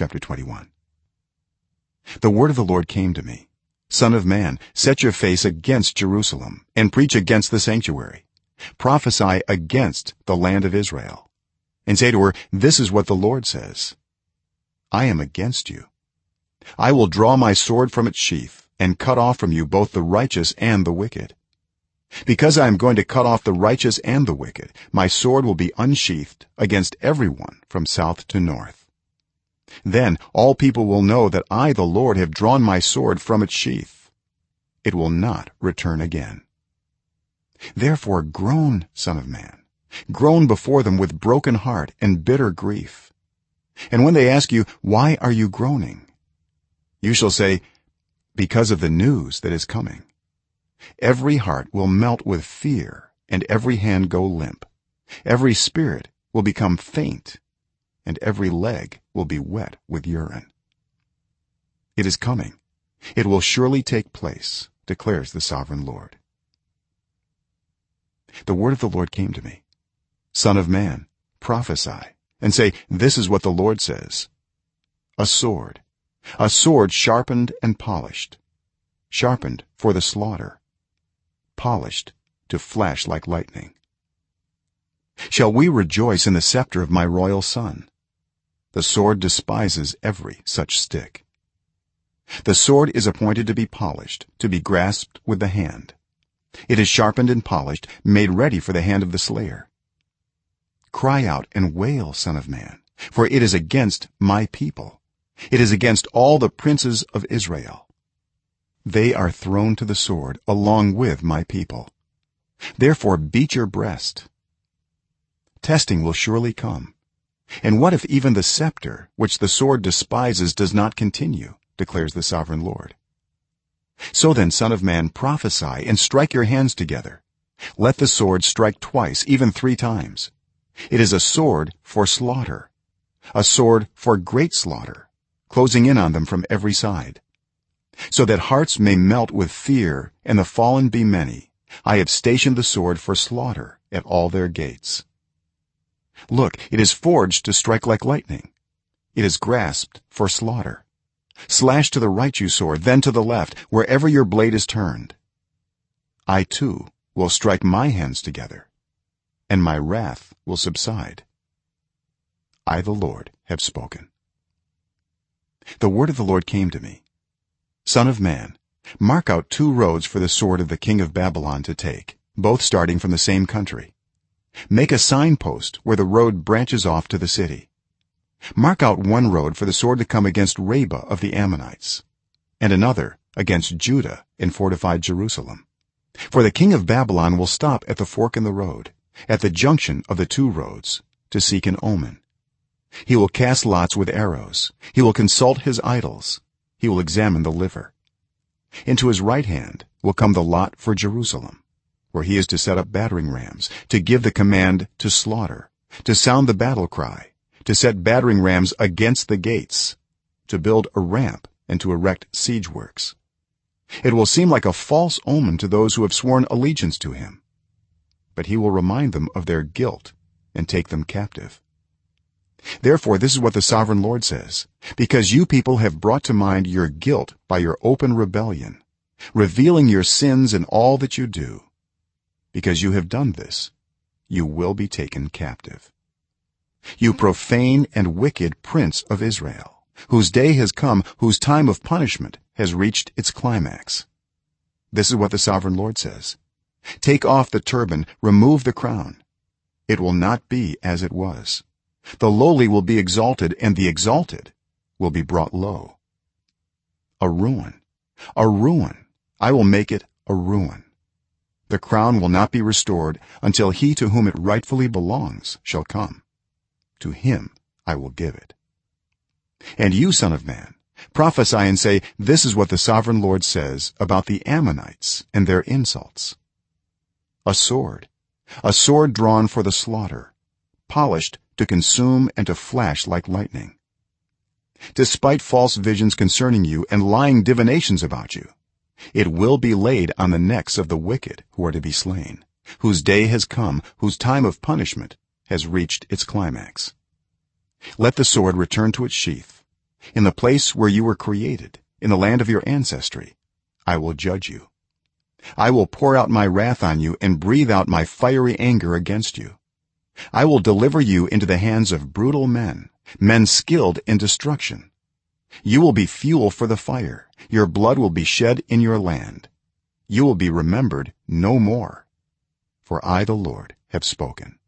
chapter 21 the word of the lord came to me son of man set your face against jerusalem and preach against the sanctuary. Prophesy against the land of israel and say to her this is what the lord says. I am against you. I will draw my sword from its sheath and cut off from you both the righteous and the wicked. Because i am going to cut off the righteous and the wicked my sword will be unsheathed against everyone from south to north then all people will know that i the lord have drawn my sword from its sheath. It will not return again. Therefore groan son of man. Groan before them with broken heart and bitter grief. And when they ask you why are you groaning? you shall say because of the news that is coming. Every heart will melt with fear and every hand go limp. Every spirit will become faint and every leg will be wet with urine. It is coming. It will surely take place declares the sovereign lord. The word of the lord came to me. Son of man prophesy and say this is what the lord says. A sword. A sword sharpened and polished. Sharpened for the slaughter. Polished to flash like lightning. Shall we rejoice in the scepter of my royal son the sword despises every such stick. The sword is appointed to be polished to be grasped with the hand. It is sharpened and polished made ready for the hand of the slayer. Cry out and wail son of man for it is against my people. It is against all the princes of israel. They are thrown to the sword along with my people. Therefore beat your breast. Testing will surely come and what if even the scepter which the sword despises does not continue declares the sovereign lord? So then son of man prophesy and strike your hands together. Let the sword strike twice even 3 times. It is a sword for slaughter a sword for great slaughter closing in on them from every side. So that hearts may melt with fear and the fallen be many i have stationed the sword for slaughter at all their gates look it is forged to strike like lightning. It is grasped for slaughter. Slash to the right you sword then to the left wherever your blade is turned. I too will strike my hands together and my wrath will subside. I the lord have spoken. The word of the lord came to me. Son of man mark out two roads for the sword of the king of babylon to take both starting from the same country make a signpost where the road branches off to the city. Mark out one road for the sword to come against rabbah of the ammonites and another against judah in fortified jerusalem. For the king of babylon will stop at the fork in the road at the junction of the two roads to seek an omen. He will cast lots with arrows. He will consult his idols. He will examine the liver. Into his right hand will come the lot for jerusalem where he is to set up battering rams to give the command to slaughter to sound the battle cry to set battering rams against the gates to build a ramp and to erect siege works. It will seem like a false omen to those who have sworn allegiance to him but he will remind them of their guilt and take them captive. Therefore this is what the sovereign lord says because you people have brought to mind your guilt by your open rebellion revealing your sins in all that you do because you have done this you will be taken captive. You profane and wicked prince of israel whose day has come whose time of punishment has reached its climax. This is what the sovereign lord says. Take off the turban remove the crown. It will not be as it was. The lowly will be exalted and the exalted will be brought low. A ruin. A ruin. I will make it a ruin the crown will not be restored until he to whom it rightfully belongs shall come. To him i will give it. And you son of man prophesy and say this is what the sovereign lord says about the ammonites and their insults. A sword a sword drawn for the slaughter polished to consume and to flash like lightning. Despite false visions concerning you and lying divinations about you it will be laid on the necks of the wicked who are to be slain whose day has come whose time of punishment has reached its climax. Let the sword return to its sheath. In the place where you were created in the land of your ancestry i will judge you. I will pour out my wrath on you and breathe out my fiery anger against you. I will deliver you into the hands of brutal men men skilled in destruction you will be fuel for the fire. Your blood will be shed in your land. You will be remembered no more. For i the lord have spoken